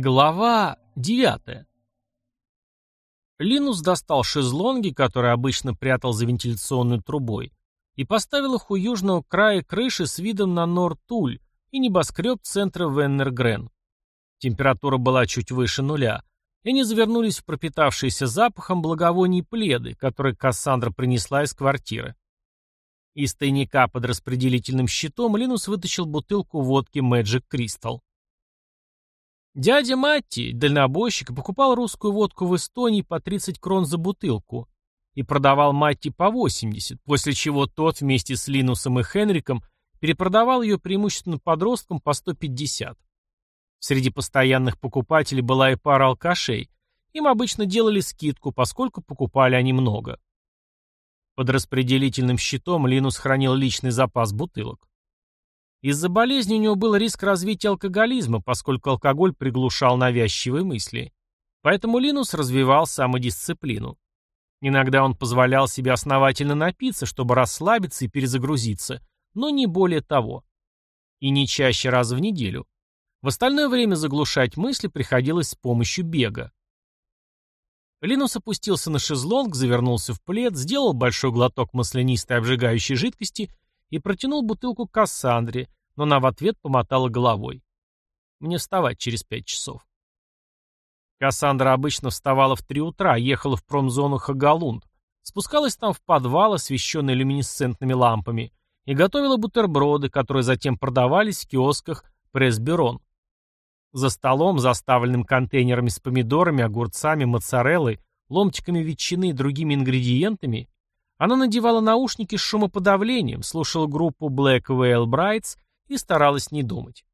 Глава девятая. Линус достал шезлонги, которые обычно прятал за вентиляционной трубой, и поставил их у южного края крыши с видом на Нортуль и небоскреб центра Веннергрен. Температура была чуть выше нуля, и они завернулись в пропитавшиеся запахом благовоний пледы, которые Кассандра принесла из квартиры. Из тайника под распределительным щитом Линус вытащил бутылку водки Magic Crystal. Дядя Матти, дальнобойщик, покупал русскую водку в Эстонии по 30 крон за бутылку и продавал Матти по 80, после чего тот вместе с Линусом и Хенриком перепродавал ее преимущественно подросткам по 150. Среди постоянных покупателей была и пара алкашей. Им обычно делали скидку, поскольку покупали они много. Под распределительным щитом Линус хранил личный запас бутылок. Из-за болезни у него был риск развития алкоголизма, поскольку алкоголь приглушал навязчивые мысли. Поэтому Линус развивал самодисциплину. Иногда он позволял себе основательно напиться, чтобы расслабиться и перезагрузиться, но не более того. И не чаще раз в неделю. В остальное время заглушать мысли приходилось с помощью бега. Линус опустился на шезлонг, завернулся в плед, сделал большой глоток маслянистой обжигающей жидкости и протянул бутылку Кассандре, но она в ответ помотала головой. Мне вставать через пять часов. Кассандра обычно вставала в три утра, ехала в промзону Хагалунд, спускалась там в подвал, освещенный люминесцентными лампами, и готовила бутерброды, которые затем продавались в киосках Пресберон. За столом, заставленным контейнерами с помидорами, огурцами, моцареллой, ломтиками ветчины и другими ингредиентами, она надевала наушники с шумоподавлением, слушала группу Black Veil Brides и старалась не думать.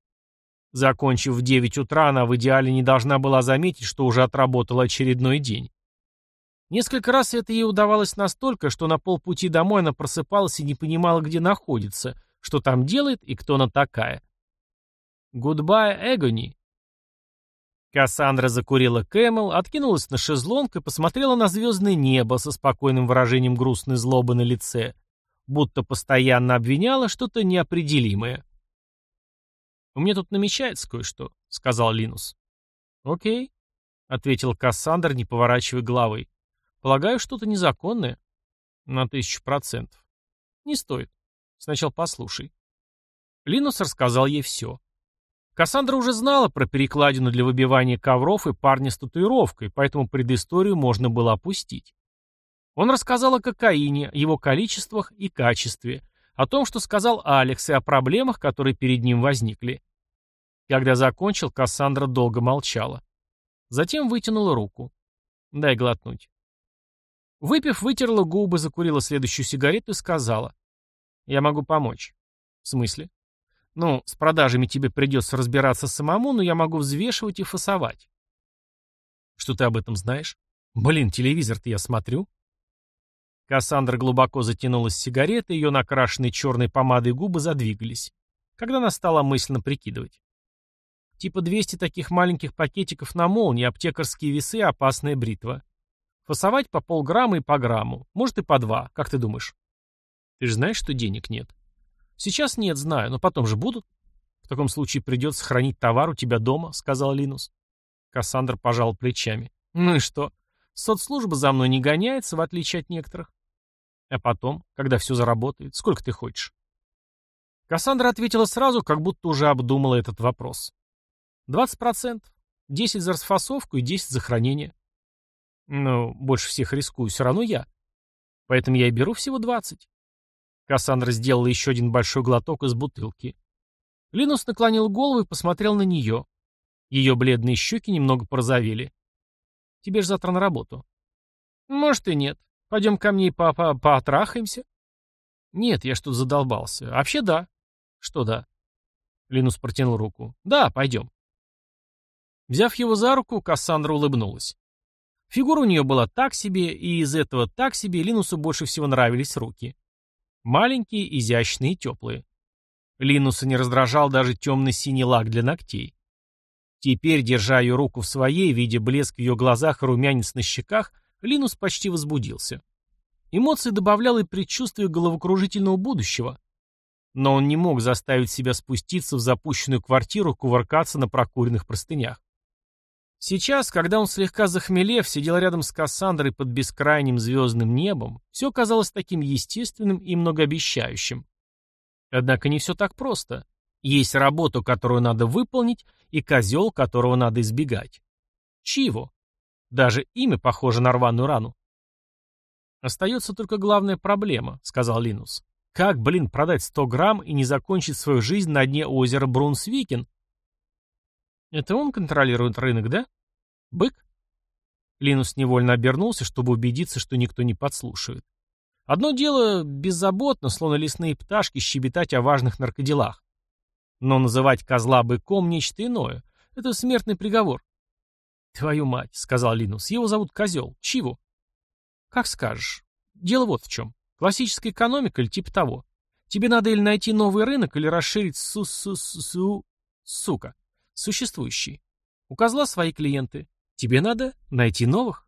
Закончив в 9 утра, она в идеале не должна была заметить, что уже отработала очередной день. Несколько раз это ей удавалось настолько, что на полпути домой она просыпалась и не понимала, где находится, что там делает и кто она такая. «Goodbye, Agony», Кассандра закурила Camel, откинулась на шезлонг и посмотрела на звездное небо со спокойным выражением грустной злобы на лице, будто постоянно обвиняла что-то неопределимое. «У меня тут намечается кое-что», — сказал Линус. «Окей», — ответил Кассандр, не поворачивая головы. «Полагаю, что-то незаконное». «На тысячу процентов». «Не стоит. Сначала послушай». Линус рассказал ей все. Кассандра уже знала про перекладину для выбивания ковров и парня с татуировкой, поэтому предысторию можно было опустить. Он рассказал о кокаине, его количествах и качестве, о том, что сказал Алекс, и о проблемах, которые перед ним возникли. Когда закончил, Кассандра долго молчала. Затем вытянула руку. «Дай глотнуть». Выпив, вытерла губы, закурила следующую сигарету и сказала. «Я могу помочь». «В смысле?» Ну, с продажами тебе придется разбираться самому, но я могу взвешивать и фасовать. Что ты об этом знаешь? Блин, телевизор-то я смотрю. Кассандра глубоко затянулась сигаретой, ее накрашенные черной помадой губы задвигались, когда она стала мысленно прикидывать. Типа 200 таких маленьких пакетиков на молнии, аптекарские весы, опасная бритва. Фасовать по полграмма и по грамму, может и по два, как ты думаешь? Ты же знаешь, что денег нет? Сейчас нет, знаю, но потом же будут. В таком случае придется хранить товар у тебя дома, сказал Линус. Кассандр пожал плечами. Ну и что? Соцслужба за мной не гоняется, в отличие от некоторых. А потом, когда все заработает, сколько ты хочешь? Кассандра ответила сразу, как будто уже обдумала этот вопрос. 20%. 10 за расфасовку и 10 за хранение. Ну, больше всех рискую, все равно я. Поэтому я и беру всего 20. Кассандра сделала еще один большой глоток из бутылки. Линус наклонил голову и посмотрел на нее. Ее бледные щеки немного порозовели. «Тебе же завтра на работу». «Может и нет. Пойдем ко мне и по -по потрахаемся?» «Нет, я что-то задолбался. Вообще да». «Что да?» Линус протянул руку. «Да, пойдем». Взяв его за руку, Кассандра улыбнулась. Фигура у нее была так себе, и из этого так себе Линусу больше всего нравились руки. Маленькие, изящные теплые. Линуса не раздражал даже темно-синий лак для ногтей. Теперь, держа ее руку в своей, видя блеск в ее глазах и румянец на щеках, Линус почти возбудился. Эмоции добавляло и предчувствие головокружительного будущего. Но он не мог заставить себя спуститься в запущенную квартиру, кувыркаться на прокуренных простынях. Сейчас, когда он слегка захмелев, сидел рядом с Кассандрой под бескрайним звездным небом, все казалось таким естественным и многообещающим. Однако не все так просто. Есть работу, которую надо выполнить, и козел, которого надо избегать. Чиво. Даже имя похоже на рваную рану. «Остается только главная проблема», — сказал Линус. «Как, блин, продать 100 грамм и не закончить свою жизнь на дне озера Брунсвикен?» «Это он контролирует рынок, да? Бык?» Линус невольно обернулся, чтобы убедиться, что никто не подслушивает. Одно дело беззаботно, словно лесные пташки, щебетать о важных наркоделах. Но называть козла быком — нечто иное. Это смертный приговор. «Твою мать», — сказал Линус, — «его зовут Козел. Чего?» Как скажешь. Дело вот в чем. Классическая экономика или типа того. Тебе надо или найти новый рынок, или расширить су-су-су... сука. Существующий. У козла свои клиенты. Тебе надо найти новых.